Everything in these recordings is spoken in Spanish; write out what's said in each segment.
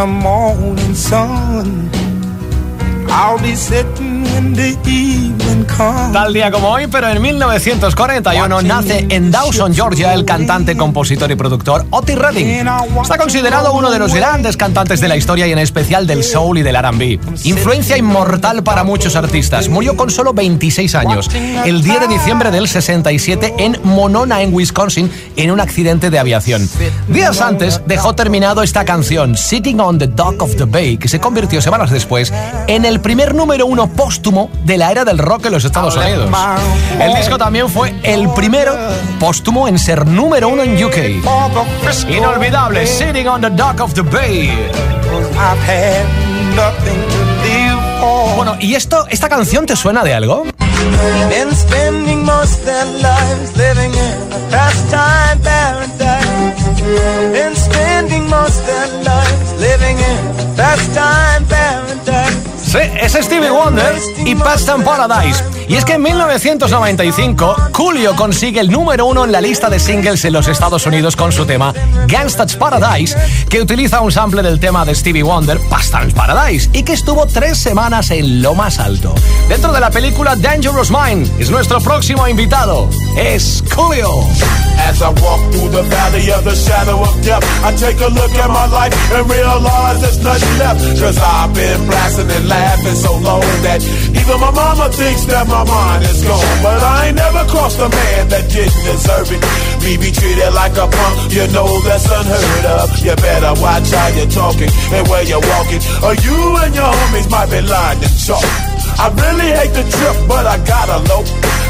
the morning sun. Tal día como hoy, pero en 1941 nace en Dawson, Georgia, el cantante, compositor y productor Otis Redding. Está considerado uno de los grandes cantantes de la historia y en especial del soul y del R&B. Influencia inmortal para muchos artistas. Murió con solo 26 años, el 10 de diciembre del 67 en Monona, en Wisconsin, en un accidente de aviación. Días antes dejó terminado esta canción, Sitting on the Dock of the Bay, que se convirtió semanas después en el primer número uno póstumo de la era del rock en los Estados Unidos. El disco también fue el primero póstumo en ser número uno en UK. Inolvidable, Sitting on the Dock of the Bay. Bueno, ¿y esto, esta canción te suena de algo? Been spending most their lives living in a pastime paradise. Sí, es Stevie Wonder y Pastime Paradise. Y es que en 1995, Julio consigue el número uno en la lista de singles en los Estados Unidos con su tema Gangsta's Paradise, que utiliza un sample del tema de Stevie Wonder, Pastime Paradise, y que estuvo tres semanas en lo más alto. Dentro de la película Dangerous Mind es nuestro próximo invitado. Es Julio. As I walk through the valley of the shadow of death, I take a look at my life and realize there's nothing left. Cause I've been blasting and so long that even my mama thinks that my mind is gone. But I ain't never crossed a man that didn't deserve it. Me be treated like a punk, you know that's unheard of. You better watch how you're talking and where you're walking, or you and your homies might be lying to chalk. I really hate the trip, but I gotta low.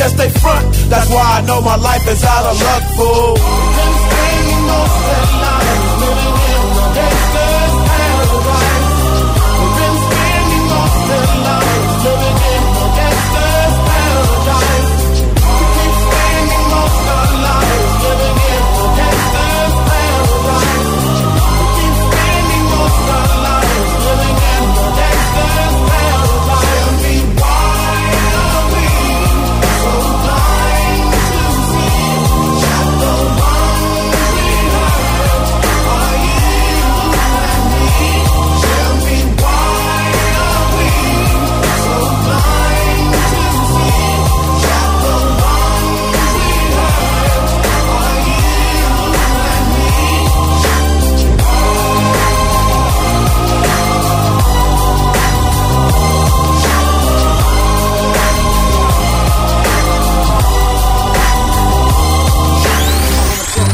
guess they front. That's why I know my life is out of luck, fool.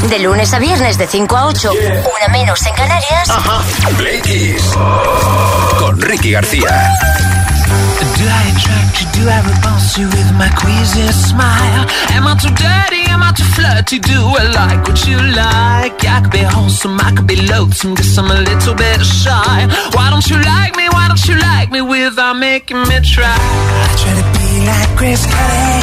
De lunes a viernes de 5 a 8, una menos en Canarias. Play Kiss. Con Ricky García. Do I attract you? Do I repulse you with my queasy smile? Am I too dirty? Am I too flirty? Do I like what you like? I could be wholesome, I could be loathsome, guess I'm a little bit shy. Why don't you like me? Why don't you like me without making me try? I try to be like Chris Kelly,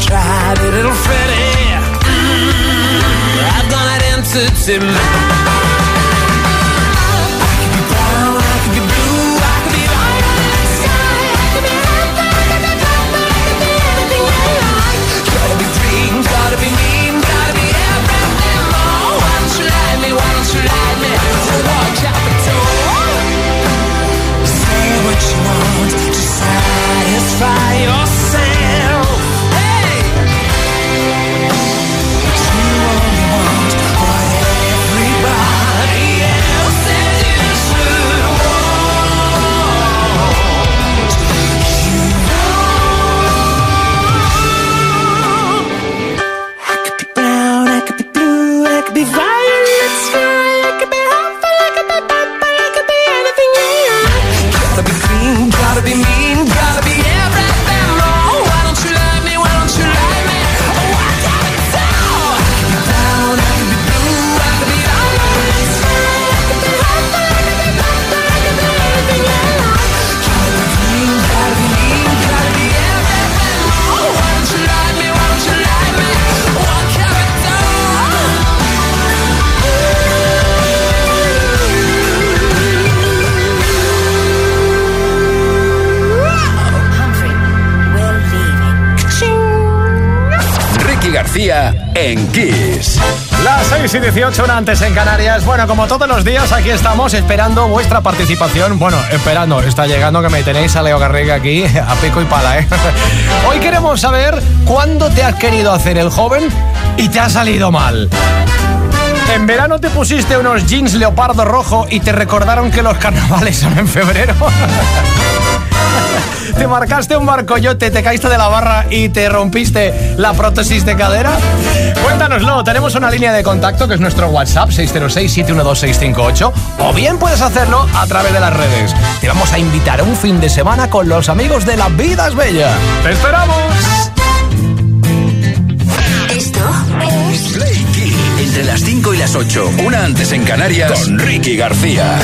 Tried a little Freddie. Mm, I've done it entity man. 6 y 18, una antes en Canarias. Bueno, como todos los días, aquí estamos esperando vuestra participación. Bueno, esperando, está llegando que me tenéis a Leo Garriga aquí a pico y pala, ¿eh? Hoy queremos saber cuándo te has querido hacer el joven y te ha salido mal. ¿En verano te pusiste unos jeans leopardo rojo y te recordaron que los carnavales son en febrero? ¿Te marcaste un barcoyote, te caíste de la barra y te rompiste la prótesis de cadera? Cuéntanoslo, tenemos una línea de contacto que es nuestro WhatsApp 606-712-658 o bien puedes hacerlo a través de las redes. Te vamos a invitar a un fin de semana con los amigos de La Vida es Bella. ¡Te esperamos! Esto es Play. Entre las 5 y las 8, una antes en Canarias, con Ricky García.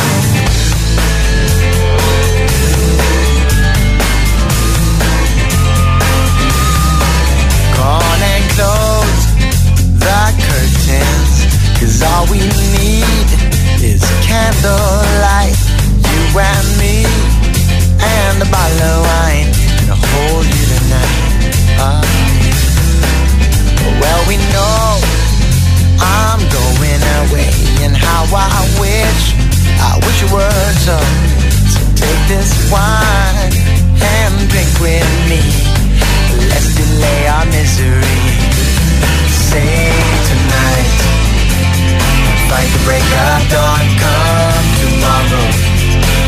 Candlelight. You and me, and a bottle of wine. I'll hold you tonight. Ah. well, we know I'm going away. And how I wish, I wish you were so. So take this wine and drink with me. Let's delay our misery. Say tonight, fight the break of dawn. Come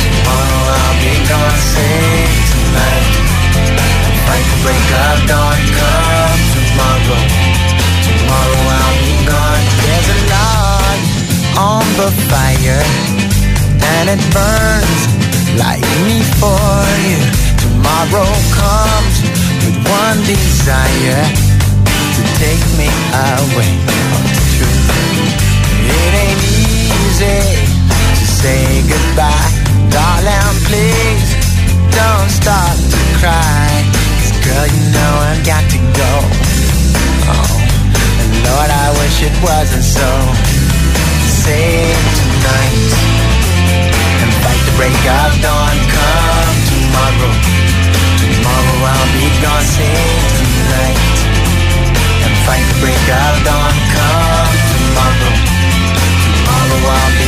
tomorrow, I'll be gone. Say tonight. Come tomorrow, tomorrow I'll be gone. There's a log on the fire, and it burns like me for you. Tomorrow comes with one desire to take me away say goodbye, darling. Please don't start to cry. girl, you know I've got to go. Oh, and Lord, I wish it wasn't so. Save tonight and fight the break of dawn. Come tomorrow. Tomorrow I'll be gone, save tonight And fight the break of dawn, come tomorrow Tomorrow I'll be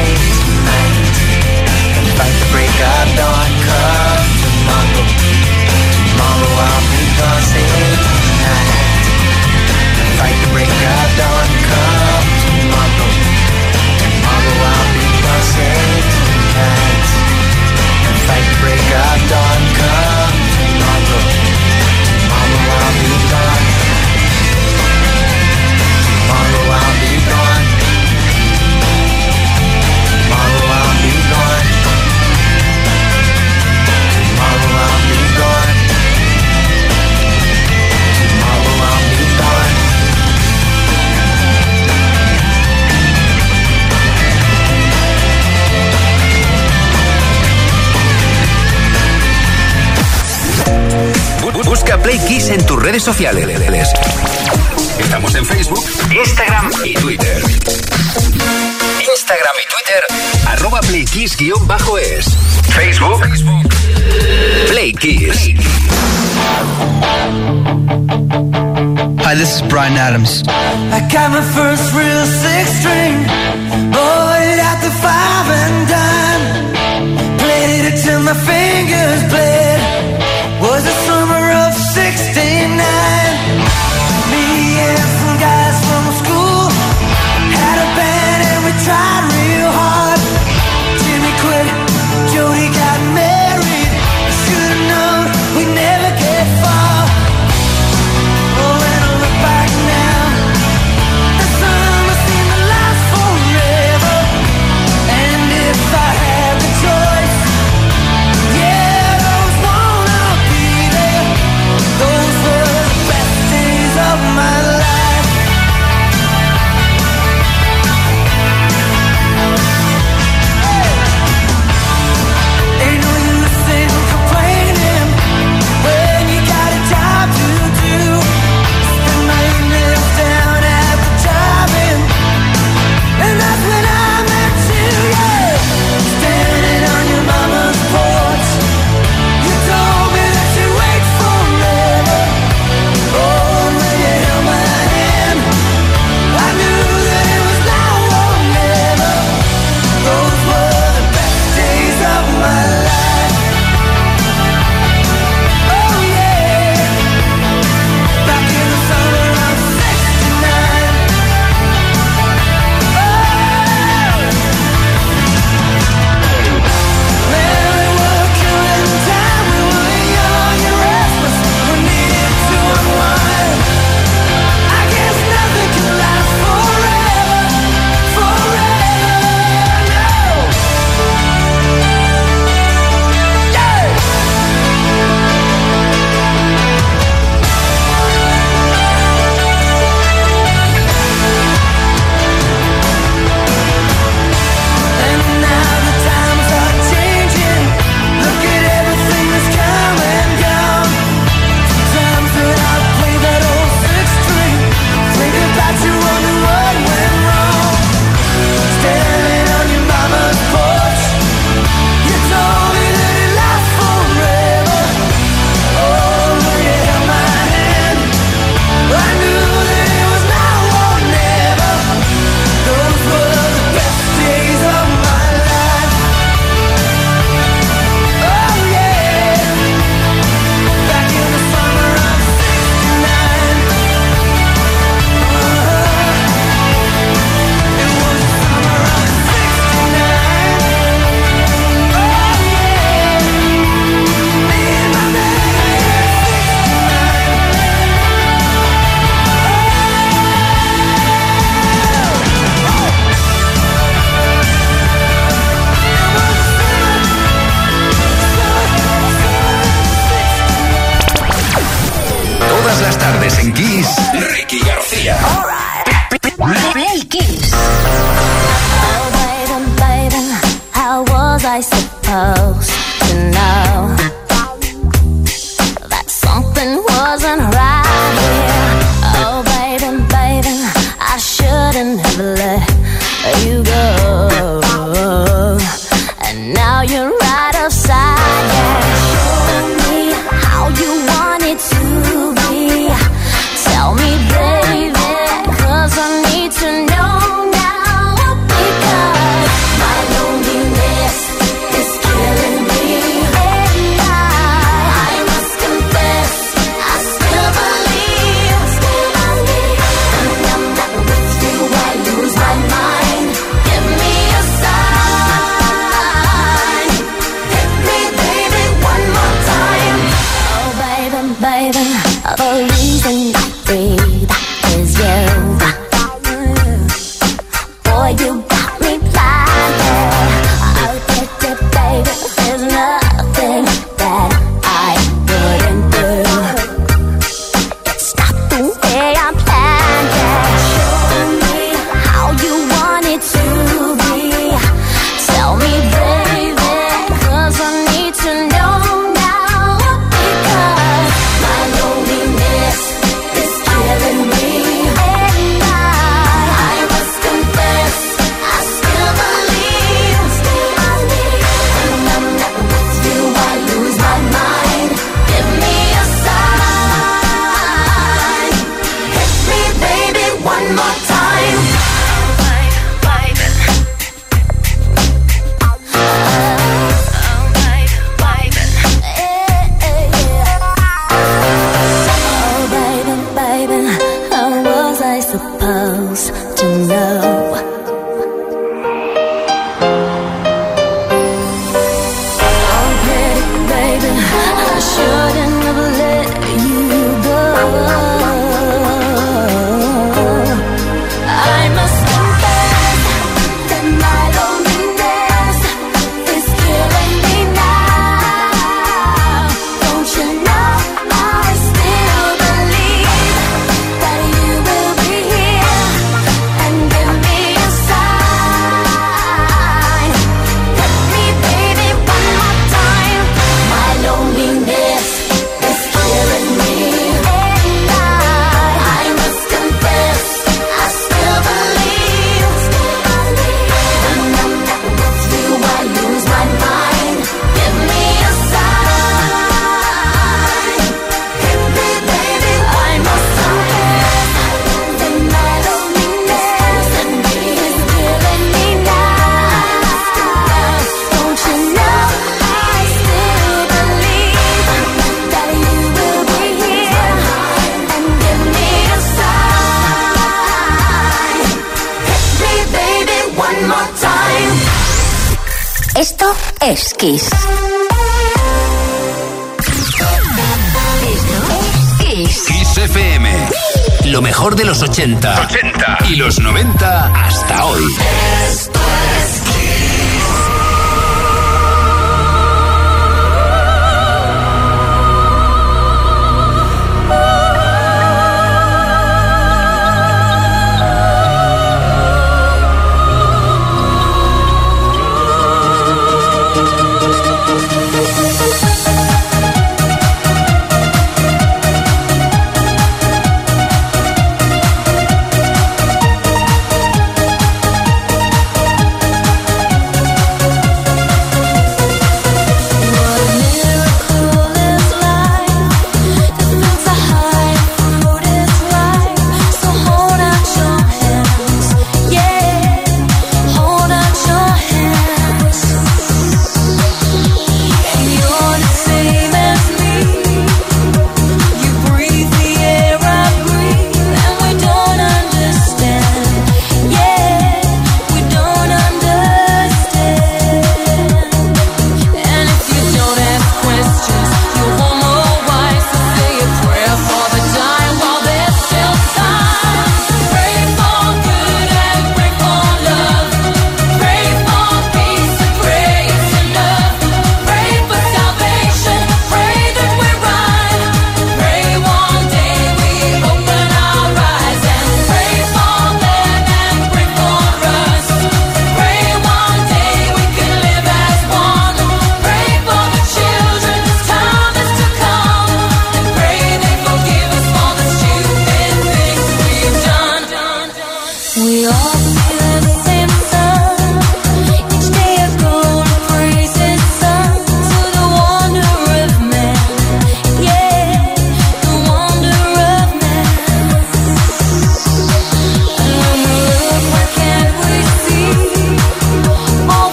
redes sociales. Estamos en Facebook, Instagram y Twitter. Instagram y Twitter, arroba Play Kiss-es. Facebook, Play Kiss. Hi, this is Brian Adams. I got my first real six string, bought it at the five and dime. Played it till my fingers Kiss.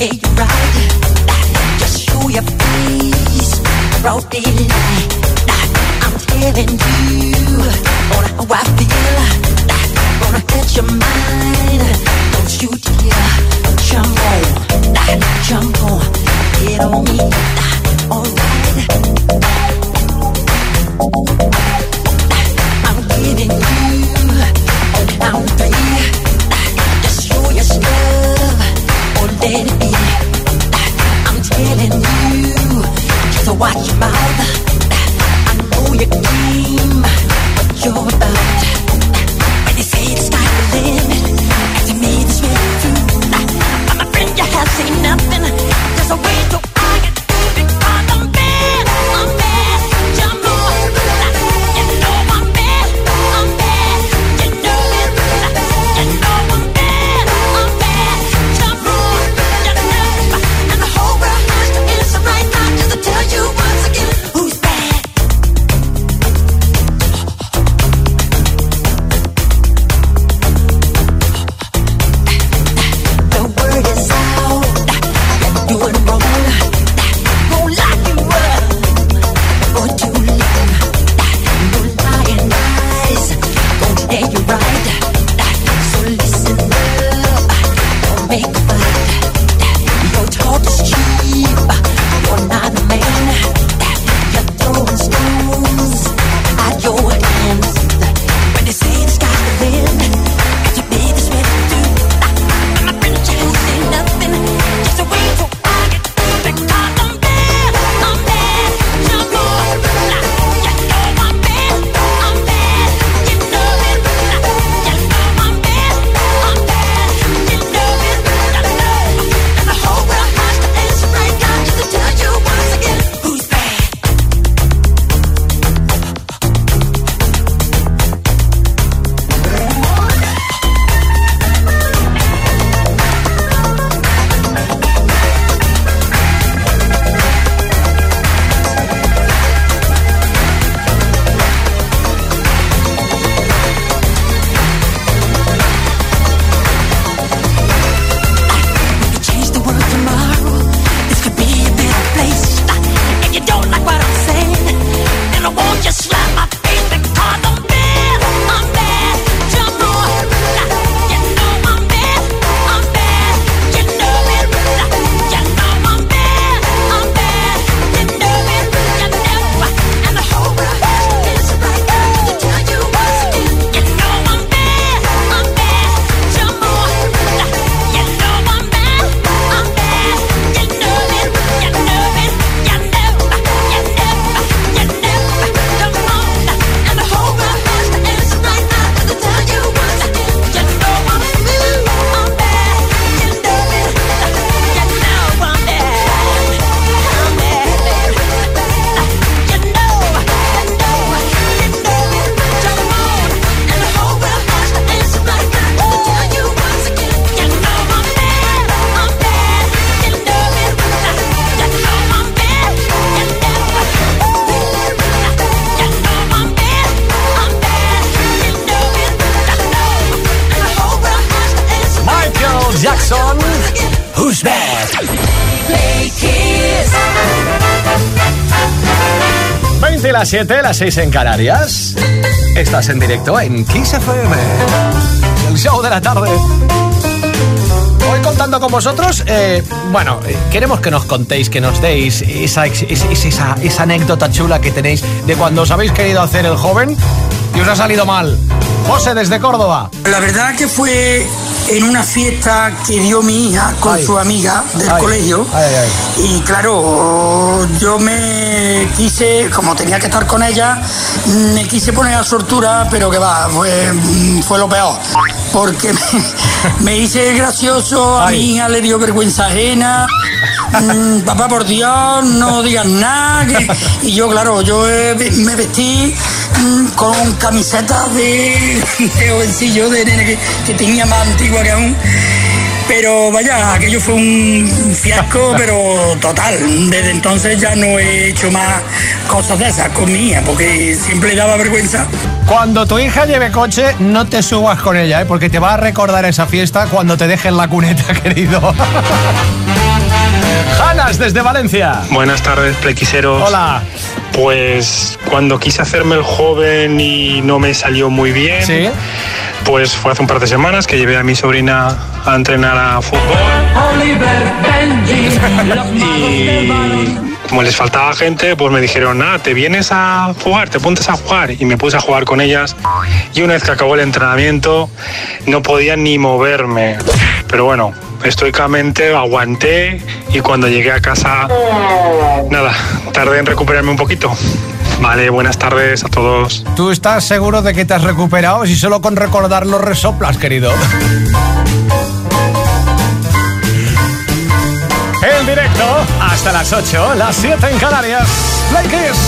Yeah, right. Just show your face. Broad. I'm telling you. On how I feel. Gonna touch your mind. Don't you dare. Jump on. Jump on. Get on me. Alright. watch your mouth. I know you need. las 7, las 6 en Canarias. Estás en directo en Kiss FM. El show de la tarde. Hoy contando con vosotros, eh, bueno, eh, queremos que nos contéis, que nos deis esa, esa, esa anécdota chula que tenéis de cuando os habéis querido hacer el joven y os ha salido mal. José desde Córdoba. La verdad que fue en una fiesta que dio mi hija con Ay. su amiga del Ay. colegio. Ay. Y claro, yo me quise, como tenía que estar con ella, me quise poner a sortura, pero que va, fue, fue lo peor. Porque me, me hice gracioso, a mi hija le dio vergüenza ajena. Mm, papá, por Dios, no digas nada. que- Y yo, claro, yo eh, me vestí con camisetas de, de jovencillo, de nene que, que tenía más antigua que aún. Pero vaya, aquello fue un fiasco, pero total. Desde entonces ya no he hecho más cosas de esas con mi hija, porque siempre daba vergüenza. Cuando tu hija lleve coche, no te subas con ella, ¿eh? porque te va a recordar esa fiesta cuando te deje en la cuneta, querido. Janas desde Valencia. Buenas tardes, plequiseros. Hola. Pues cuando quise hacerme el joven y no me salió muy bien, Sí. pues fue hace un par de semanas que llevé a mi sobrina a entrenar a fútbol. Y como les faltaba gente, pues me dijeron, ah, te vienes a jugar, te apuntas a jugar. Y me puse a jugar con ellas. Y una vez que acabó el entrenamiento, no podía ni moverme. Pero bueno, estoicamente aguanté y cuando llegué a casa, nada, tardé en recuperarme un poquito. Vale, buenas tardes a todos. ¿Tú estás seguro de que te has recuperado? Si solo con recordarlo resoplas, querido. En directo hasta las 8, las 7 en Canarias. Play Kiss.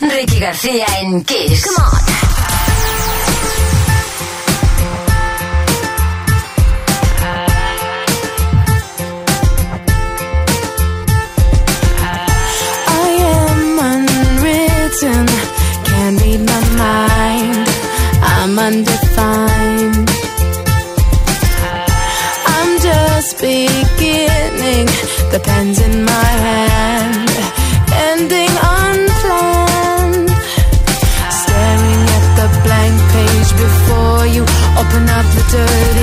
Ricky García en Kiss. Come on. The pen's in my hand, ending unplanned. Staring at the blank page before you, open up the dirty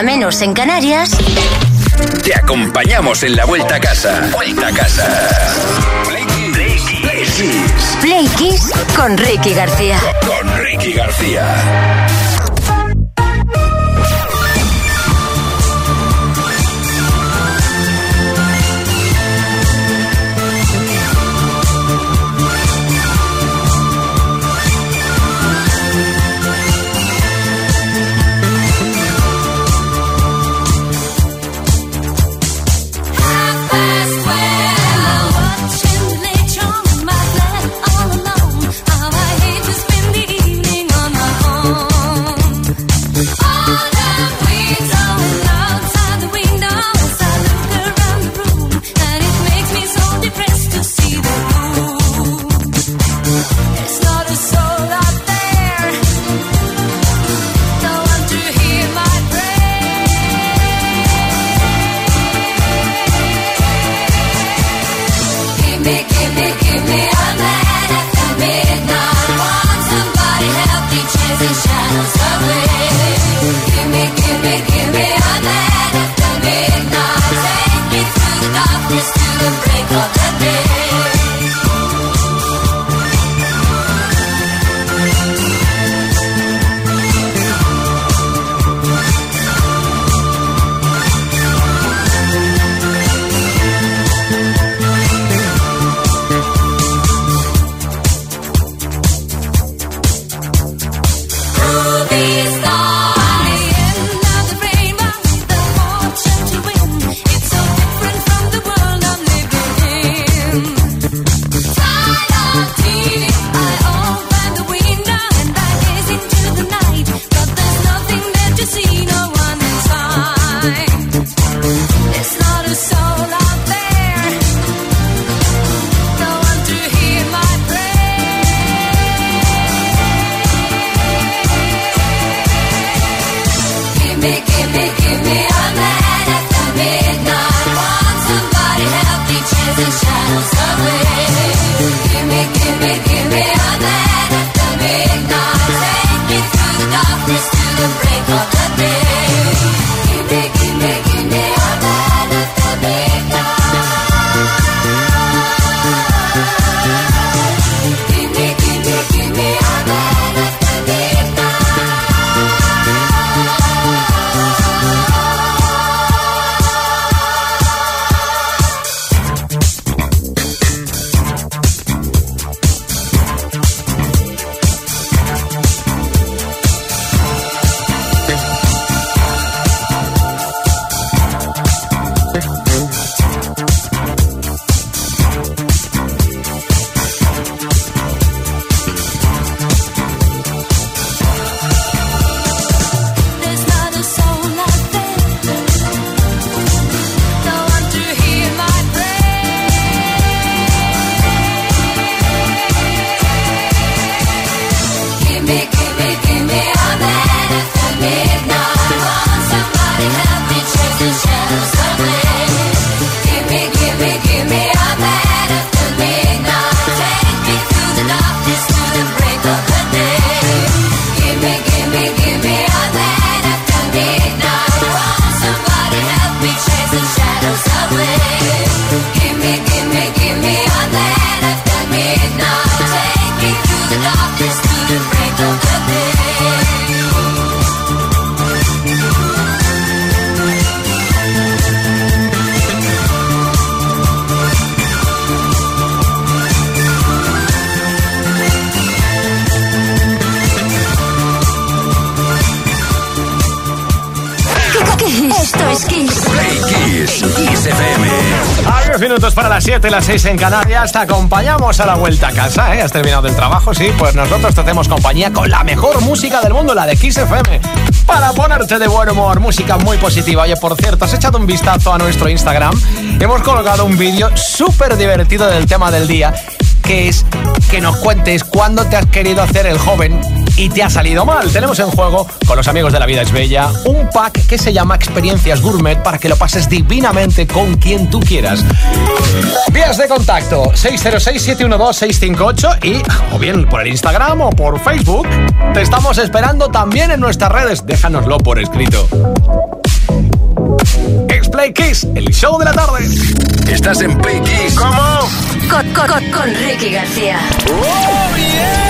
una menos en Canarias. Te acompañamos en la vuelta a casa. Vuelta a casa. Play Kiss. Play Kiss. Play Kiss con Ricky García. Con Ricky García. De las 6 en Canarias. Te acompañamos a la vuelta a casa, ¿eh? Has terminado el trabajo, sí. Pues nosotros te hacemos compañía con la mejor música del mundo, la de Kiss FM. Para ponerte de buen humor, música muy positiva. Oye, por cierto, has echado un vistazo a nuestro Instagram. Hemos colocado un vídeo súper divertido del tema del día que es que nos cuentes cuándo te has querido hacer el joven y te ha salido mal. Tenemos en juego, con los amigos de La Vida es Bella, un pack que se llama Experiencias Gourmet para que lo pases divinamente con quien tú quieras. Vías de contacto 606-712-658 y o bien por el Instagram o por Facebook. Te estamos esperando también en nuestras redes. Déjanoslo por escrito. X-Play Kiss, el show de la tarde. Estás en Play Kiss. ¿Cómo? Con, con- con- Ricky García. Kiss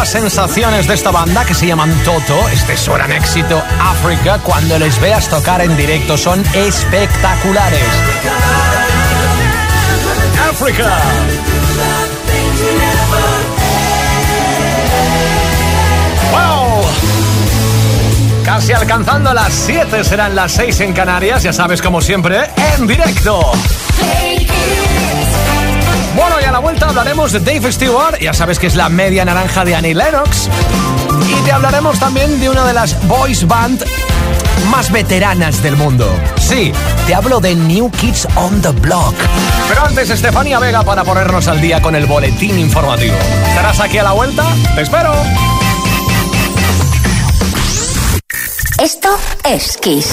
Nuevas sensaciones de esta banda que se llaman Toto. Este es su gran éxito África. Cuando les veas tocar en directo son espectaculares. África. Casi alcanzando las 7 serán las 6 en Canarias, ya sabes como siempre, en directo. Bueno, y a la vuelta hablaremos de Dave Stewart, ya sabes que es la media naranja de Annie Lennox. Y te hablaremos también de una de las boys band más veteranas del mundo. Sí, te hablo de New Kids on the Block. Pero antes, Estefania Vega para ponernos al día con el boletín informativo. ¿Estarás aquí a la vuelta? ¡Te espero! Esto es Kiss.